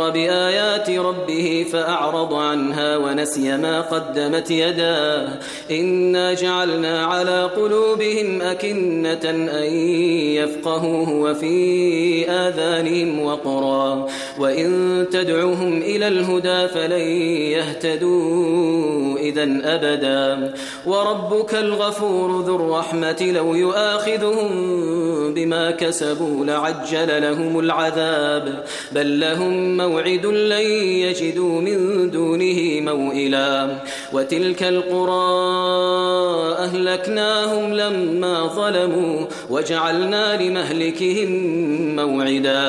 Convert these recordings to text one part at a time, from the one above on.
ذكر بآيات ربه فأعرض عنها ونسي ما قدمت يداه إنا جعلنا على قلوبهم أكنة أن يفقهوه وفي آذانهم وقرا وإن تدعوهم إلى الهدى فلن يهتدوا إذا أبدا وربك الغفور ذو الرحمة لو يؤاخذهم بما كسبوا لعجل لهم العذاب بل لهم موعد لن يجدوا من دونه موئلا. وتلك القرى أهلكناهم لما ظلموا وجعلنا لمهلكهم موعدا.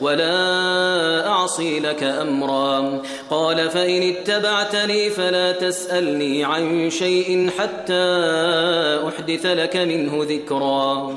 ولا أعصي لك أمرا. قال فإن اتبعتني فلا تسألني عن شيء حتى أحدث لك منه ذكرا.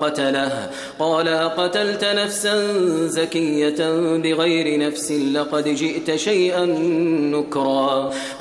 قتله. قال قتلت نفسا زكية بغير نفس لقد جئت شيئا نكرا.